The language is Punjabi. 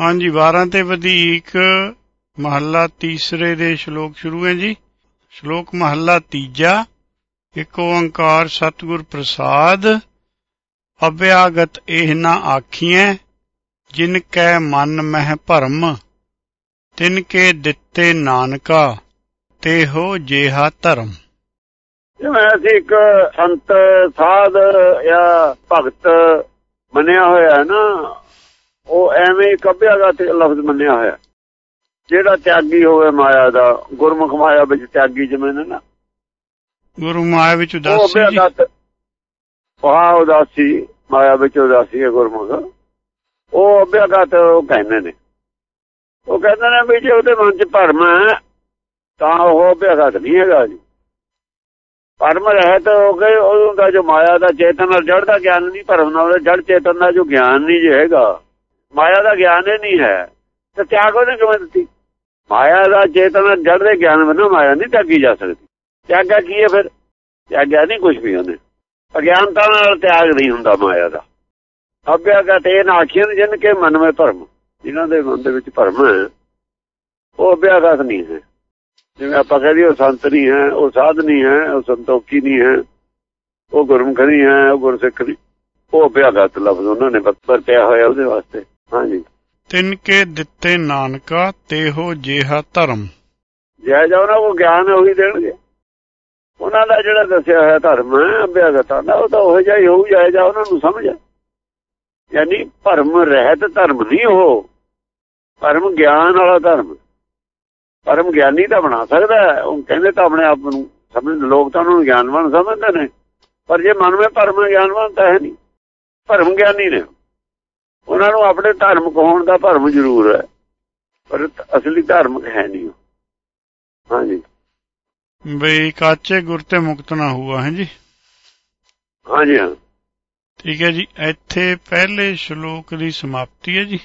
ਹਾਂਜੀ 12 ਤੇ ਵਧੀਕ ਮਹੱਲਾ ਤੀਸਰੇ ਦੇ ਸ਼ਲੋਕ ਸ਼ੁਰੂ ਹੈ ਜੀ। ਸ਼ਲੋਕ ਮਹੱਲਾ ਤੀਜਾ, ਇਕ ਓੰਕਾਰ ਸਤਿਗੁਰ ਪ੍ਰਸਾਦ, ਅਭਿਆਗਤ ਇਹ ਨਾ ਆਖੀਐ, ਜਿਨ ਕੈ ਮਨ ਮਹਿ ਭਰਮ, ਤਿਨ ਕੇ ਦਿੱਤੇ ਨਾਨਕਾ, ਤੇ ਹੋ ਜੇਹਾ ਧਰਮ। ਜਿਵੇਂ ਅਸੀਂ ਇੱਕ ਸੰਤ, ਸਾਧ ਜਾਂ ਭਗਤ ਬਣਿਆ ਹੋਇਆ ਹੈ ਨਾ, ਉਹ ਐਵੇਂ ਕਭਿਆਗਾ ਤੇ ਲਫ਼ਜ਼ ਮੰਨਿਆ ਹੋਇਆ। ਜਿਹੜਾ ਤਿਆਗੀ ਹੋਵੇ ਮਾਇਆ ਦਾ ਗੁਰਮੁਖ ਮਾਇਆ ਵਿੱਚ ਤਿਆਗੀ ਜਿਵੇਂ ਨੇ ਨਾ। ਗੁਰੂ ਮਾਇਆ ਵਿੱਚ ਉਦਾਸੀ ਜੀ। ਵਹਾ ਉਦਾਸੀ ਮਾਇਆ ਵਿੱਚ ਉਦਾਸੀ ਹੈ ਗੁਰਮੁਖ। ਉਹ ਅਭਿਆਗਤ ਉਹ ਕਹਿੰਦੇ ਨੇ। ਉਹ ਕਹਿੰਦੇ ਨੇ ਵੀ ਜੇ ਉਹਦੇ ਮਨ 'ਚ ਭਰਮ ਹੈ ਤਾਂ ਉਹ ਅਭਿਆਗਤ ਨਹੀਂ ਹੈਗਾ ਜੀ। ਭਰਮ ਰਹਿਤ ਹੋ ਗਏ ਉਹਦਾ ਦਾ ਜੋ ਮਾਇਆ ਦਾ ਚੇਤਨ ਨਾਲ ਜੜ ਦਾ ਗਿਆਨ ਨਹੀਂ ਭਰਮ ਨਾਲ ਜੜ ਚੇਤਨ ਦਾ ਜੋ ਗਿਆਨ ਨਹੀਂ ਜੇ ਹੈਗਾ। ਮਾਇਆ ਦਾ ਗਿਆਨ ਹੀ ਨਹੀਂ ਹੈ। ਤੇ ਤਿਆਗ ਉਹਨੇ ਕਿਵੇਂ ਦਿੱਤੀ? ਮਾਇਆ ਦਾ ਚੇਤਨਾ ਨਾਲ ਗਿਆਨ ਬਿਨਾਂ ਮਾਇਆ ਨਹੀਂ ਤਿਆਗੀ ਜਾ ਸਕਦੀ। ਤਿਆਗਾ ਕੀ ਹੈ ਫਿਰ? ਤਿਆਗਿਆ ਨਹੀਂ ਕੁਝ ਵੀ ਉਹਨੇ। ਅਗਿਆਨਤਾ ਨਾਲ ਤਿਆਗ ਨਹੀਂ ਹੁੰਦਾ ਮਾਇਆ ਦਾ। ਅਭਿਆਗਤ ਇਹ ਨਾ ਜਿਨ ਕੇ ਮਨ ਵਿੱਚ ਭਰਮ, ਜਿਨ੍ਹਾਂ ਦੇ ਮਨ ਦੇ ਵਿੱਚ ਭਰਮ ਹੈ, ਉਹ ਅਭਿਆਗਤ ਨਹੀਂ ਹੈ। ਜਿਵੇਂ ਆਪਾਂ ਕਹਿੰਦੇ ਉਹ ਸੰਤ ਨਹੀਂ ਹੈ, ਉਹ ਸਾਧ ਨਹੀਂ ਹੈ, ਉਹ ਸੰਤੋਖੀ ਨਹੀਂ ਹੈ, ਉਹ ਗੁਰਮੁਖ ਨਹੀਂ ਹੈ, ਉਹ ਗੁਰਸਿੱਖ ਨਹੀਂ। ਉਹ ਅਭਿਆਗਤ ਲਫ਼ਜ਼ ਉਹਨਾਂ ਨੇ ਵਰਤਿਆ ਹੋਇਆ ਉਹਦੇ ਵਾਸਤੇ। ਹਾਂਜੀ। ਤਿਨ ਕੇ ਦਿੱਤੇ ਨਾਨਕਾ ਤੇ ਹੋ ਜੇਹਾ ਧਰਮ। ਜੈ ਜਾ ਉਹਨਾਂ ਕੋ ਗਿਆਨ ਉਹੀ ਦੇਣਗੇ। ਉਹਨਾਂ ਦਾ ਜਿਹੜਾ ਦੱਸਿਆ ਹੋਇਆ ਧਰਮ ਅਭਿਆਗਤਾਂ ਦਾ ਉਹ ਤਾਂ ਉਹ ਜਿਹਾ ਹੀ ਹੋਊ ਜਾਇ ਜਾ ਉਹਨਾਂ ਨੂੰ ਸਮਝ ਯਾਨੀ ਭਰਮ ਰਹਿਤ ਧਰਮ ਨਹੀਂ ਉਹ। ਭਰਮ ਗਿਆਨ ਵਾਲਾ ਧਰਮ। ਪਰਮ ਗਿਆਨੀ ਤਾਂ ਬਣਾ ਸਕਦਾ। ਉਹ ਕਹਿੰਦੇ ਤਾਂ ਆਪਣੇ ਆਪ ਨੂੰ ਸਮਝ ਲੋਕ ਤਾਂ ਉਹਨੂੰ ਗਿਆਨਵਾਨ ਸਮਝਦੇ ਨੇ। ਪਰ ਜੇ ਮਨ ਵਿੱਚ ਭਰਮ ਗਿਆਨਵਾਨ ਤਾਂ ਹੈ ਨਹੀਂ। ਭਰਮ ਗਿਆਨੀ ਨੇ। ਉਹਨਾਂ ਨੂੰ ਆਪਣੇ ਧਰਮ ਕਹਾਉਣ ਦਾ ਭਰਮ ਜ਼ਰੂਰ ਹੈ ਪਰ ਅਸਲੀ ਧਾਰਮਿਕ ਹੈ ਨਹੀਂ ਉਹ। ਹਾਂਜੀ। ਬਈ ਕਾਚੇ ਗੁਰ ਤੇ ਮੁਕਤ ਨਾ ਹੁਆ ਹੈ ਜੀ? ਹਾਂਜੀ ਹਾਂ। ਠੀਕ ਹੈ ਜੀ। ਇੱਥੇ ਪਹਿਲੇ ਸ਼ਲੋਕ ਦੀ ਸਮਾਪਤੀ ਹੈ ਜੀ।